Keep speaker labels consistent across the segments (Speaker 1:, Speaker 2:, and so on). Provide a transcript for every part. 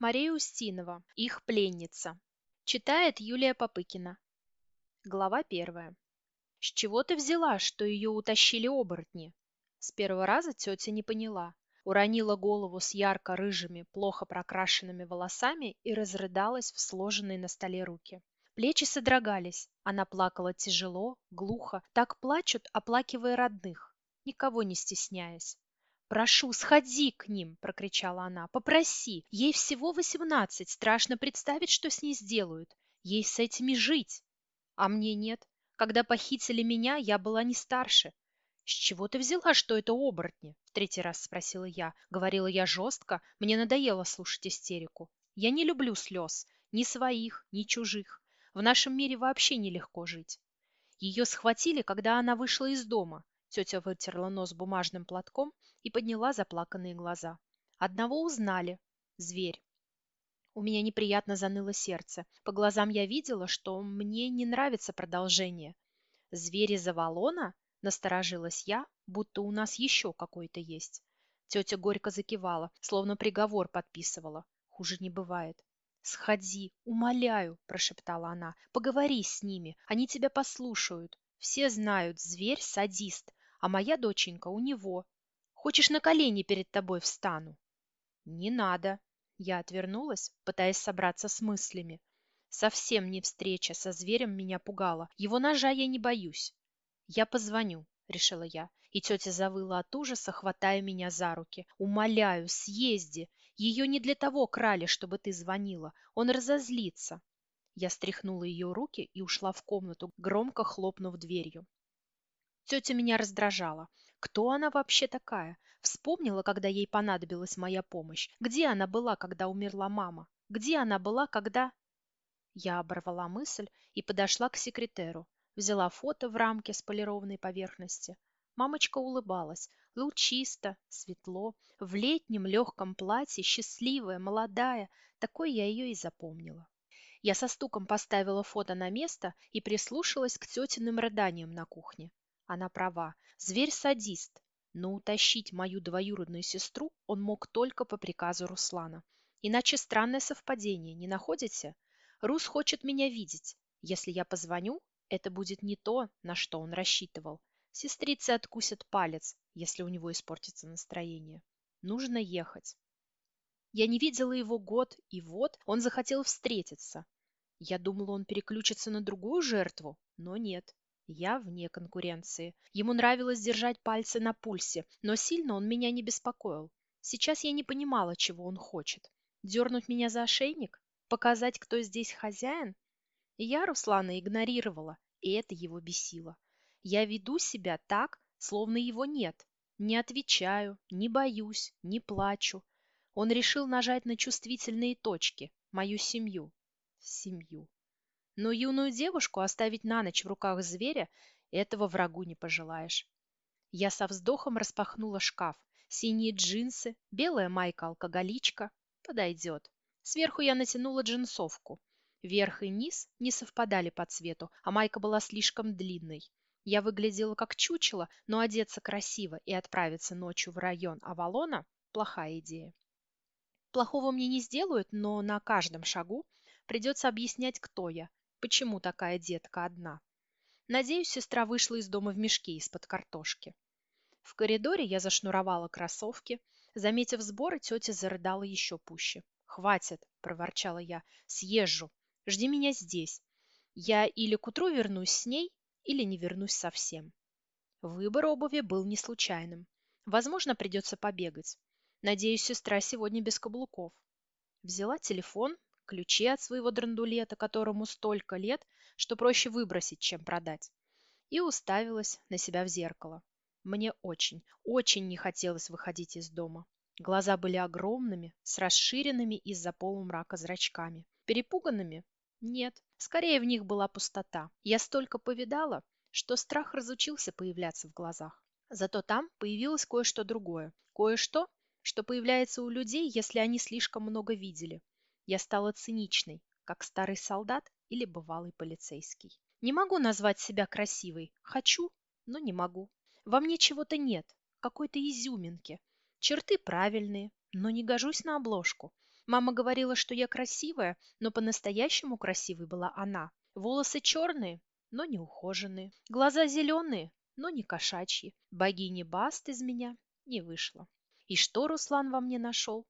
Speaker 1: Мария Устинова. Их пленница. Читает Юлия Попыкина. Глава первая. С чего ты взяла, что ее утащили оборотни? С первого раза тетя не поняла. Уронила голову с ярко-рыжими, плохо прокрашенными волосами и разрыдалась в сложенные на столе руки. Плечи содрогались. Она плакала тяжело, глухо. Так плачут, оплакивая родных, никого не стесняясь. «Прошу, сходи к ним!» – прокричала она. «Попроси! Ей всего восемнадцать, страшно представить, что с ней сделают. Ей с этими жить!» «А мне нет. Когда похитили меня, я была не старше. «С чего ты взяла, что это оборотни?» – в третий раз спросила я. Говорила я жестко, мне надоело слушать истерику. Я не люблю слез, ни своих, ни чужих. В нашем мире вообще нелегко жить. Ее схватили, когда она вышла из дома. Тетя вытерла нос бумажным платком и подняла заплаканные глаза. Одного узнали. Зверь. У меня неприятно заныло сердце. По глазам я видела, что мне не нравится продолжение. Зверь из Авалона? Насторожилась я, будто у нас еще какой-то есть. Тетя горько закивала, словно приговор подписывала. Хуже не бывает. «Сходи, умоляю», – прошептала она. «Поговори с ними, они тебя послушают. Все знают, зверь – садист, а моя доченька у него. Хочешь, на колени перед тобой встану?» «Не надо». Я отвернулась, пытаясь собраться с мыслями. Совсем не встреча со зверем меня пугала. Его ножа я не боюсь. «Я позвоню», — решила я, и тетя завыла от ужаса, хватая меня за руки. «Умоляю, съезди! Ее не для того крали, чтобы ты звонила. Он разозлится. Я стряхнула ее руки и ушла в комнату, громко хлопнув дверью. Тетя меня раздражала. Кто она вообще такая? Вспомнила, когда ей понадобилась моя помощь. Где она была, когда умерла мама? Где она была, когда... Я оборвала мысль и подошла к секретеру. Взяла фото в рамке с полированной поверхности. Мамочка улыбалась. Лучисто, светло, в летнем легком платье, счастливая, молодая. Такой я ее и запомнила. Я со стуком поставила фото на место и прислушалась к тетиным рыданиям на кухне. Она права. Зверь-садист. Но утащить мою двоюродную сестру он мог только по приказу Руслана. Иначе странное совпадение, не находите? Рус хочет меня видеть. Если я позвоню, это будет не то, на что он рассчитывал. Сестрицы откусят палец, если у него испортится настроение. Нужно ехать. Я не видела его год, и вот он захотел встретиться. Я думала, он переключится на другую жертву, но нет. Я вне конкуренции. Ему нравилось держать пальцы на пульсе, но сильно он меня не беспокоил. Сейчас я не понимала, чего он хочет. Дернуть меня за ошейник? Показать, кто здесь хозяин? Я Руслана игнорировала, и это его бесило. Я веду себя так, словно его нет. Не отвечаю, не боюсь, не плачу. Он решил нажать на чувствительные точки, мою семью. Семью. Но юную девушку оставить на ночь в руках зверя этого врагу не пожелаешь. Я со вздохом распахнула шкаф. Синие джинсы, белая майка-алкоголичка. Подойдет. Сверху я натянула джинсовку. Верх и низ не совпадали по цвету, а майка была слишком длинной. Я выглядела как чучело, но одеться красиво и отправиться ночью в район Авалона – плохая идея. Плохого мне не сделают, но на каждом шагу придется объяснять, кто я, почему такая детка одна. Надеюсь, сестра вышла из дома в мешке из-под картошки. В коридоре я зашнуровала кроссовки. Заметив сборы, тетя зарыдала еще пуще. «Хватит!» – проворчала я. «Съезжу. Жди меня здесь. Я или к утру вернусь с ней, или не вернусь совсем. Выбор обуви был не случайным. Возможно, придется побегать. Надеюсь, сестра сегодня без каблуков. Взяла телефон, ключи от своего драндулета, которому столько лет, что проще выбросить, чем продать, и уставилась на себя в зеркало. Мне очень, очень не хотелось выходить из дома. Глаза были огромными, с расширенными из-за полумрака зрачками. Перепуганными? Нет, скорее в них была пустота. Я столько повидала, что страх разучился появляться в глазах. Зато там появилось кое-что другое. Кое-что, что появляется у людей, если они слишком много видели. Я стала циничной, как старый солдат или бывалый полицейский. Не могу назвать себя красивой. Хочу, но не могу. Во мне чего-то нет, какой-то изюминки. Черты правильные, но не гожусь на обложку. Мама говорила, что я красивая, но по-настоящему красивой была она. Волосы черные, но не ухоженные. Глаза зеленые, но не кошачьи. Богини Баст из меня не вышло. И что Руслан во мне нашел?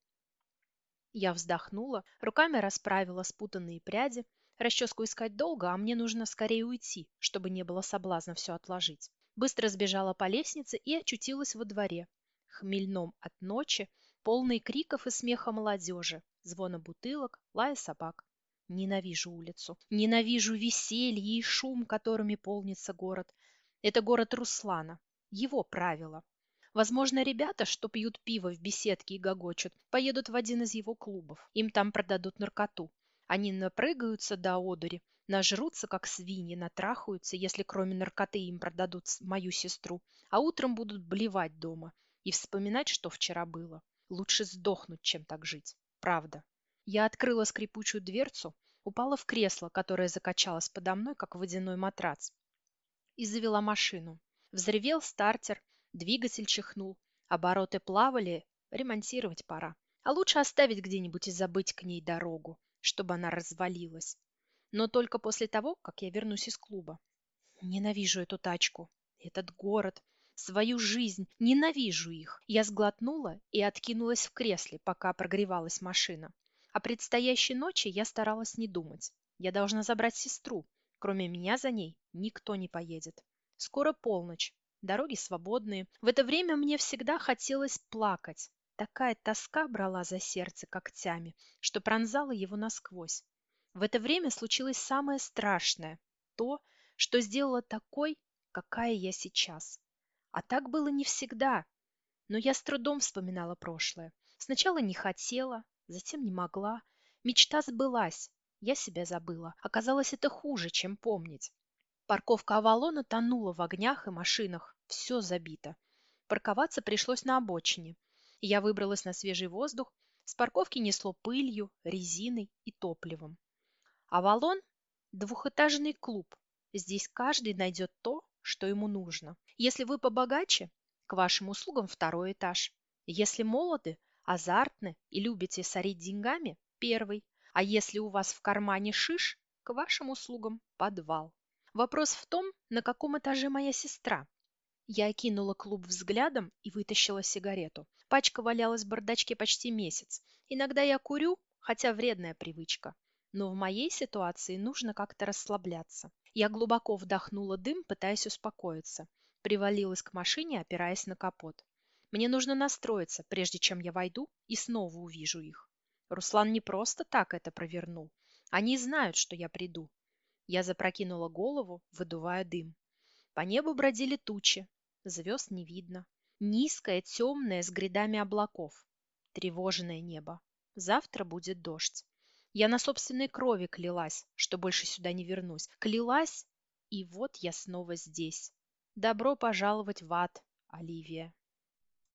Speaker 1: Я вздохнула, руками расправила спутанные пряди. Расческу искать долго, а мне нужно скорее уйти, чтобы не было соблазна все отложить. Быстро сбежала по лестнице и очутилась во дворе, хмельном от ночи, полный криков и смеха молодежи, звона бутылок, лая собак. Ненавижу улицу, ненавижу веселье и шум, которыми полнится город. Это город Руслана, его правила. Возможно, ребята, что пьют пиво в беседке и гогочут, поедут в один из его клубов. Им там продадут наркоту. Они напрыгаются до одури, нажрутся, как свиньи, натрахаются, если кроме наркоты им продадут мою сестру, а утром будут блевать дома и вспоминать, что вчера было. Лучше сдохнуть, чем так жить. Правда. Я открыла скрипучую дверцу, упала в кресло, которое закачалось подо мной, как водяной матрац, и завела машину. Взревел стартер, двигатель чихнул, обороты плавали, ремонтировать пора. А лучше оставить где-нибудь и забыть к ней дорогу, чтобы она развалилась. Но только после того, как я вернусь из клуба. Ненавижу эту тачку, этот город, свою жизнь, ненавижу их. Я сглотнула и откинулась в кресле, пока прогревалась машина. О предстоящей ночи я старалась не думать. Я должна забрать сестру. Кроме меня за ней никто не поедет. Скоро полночь. Дороги свободные. В это время мне всегда хотелось плакать. Такая тоска брала за сердце когтями, что пронзала его насквозь. В это время случилось самое страшное. То, что сделало такой, какая я сейчас. А так было не всегда. Но я с трудом вспоминала прошлое. Сначала не хотела, затем не могла. Мечта сбылась. Я себя забыла. Оказалось, это хуже, чем помнить. Парковка Авалона тонула в огнях и машинах. Все забито. Парковаться пришлось на обочине. Я выбралась на свежий воздух. С парковки несло пылью, резиной и топливом. Авалон – двухэтажный клуб. Здесь каждый найдет то, что ему нужно. Если вы побогаче, к вашим услугам второй этаж. Если молоды, азартны и любите сорить деньгами, первый. А если у вас в кармане шиш, к вашим услугам подвал. Вопрос в том, на каком этаже моя сестра. Я окинула клуб взглядом и вытащила сигарету. Пачка валялась в бардачке почти месяц. Иногда я курю, хотя вредная привычка. Но в моей ситуации нужно как-то расслабляться. Я глубоко вдохнула дым, пытаясь успокоиться. Привалилась к машине, опираясь на капот. Мне нужно настроиться, прежде чем я войду и снова увижу их. Руслан не просто так это провернул. Они знают, что я приду. Я запрокинула голову, выдувая дым. По небу бродили тучи. Звезд не видно. Низкое, темное, с грядами облаков. Тревожное небо. Завтра будет дождь. Я на собственной крови клялась, что больше сюда не вернусь. Клялась, и вот я снова здесь. Добро пожаловать в ад, Оливия.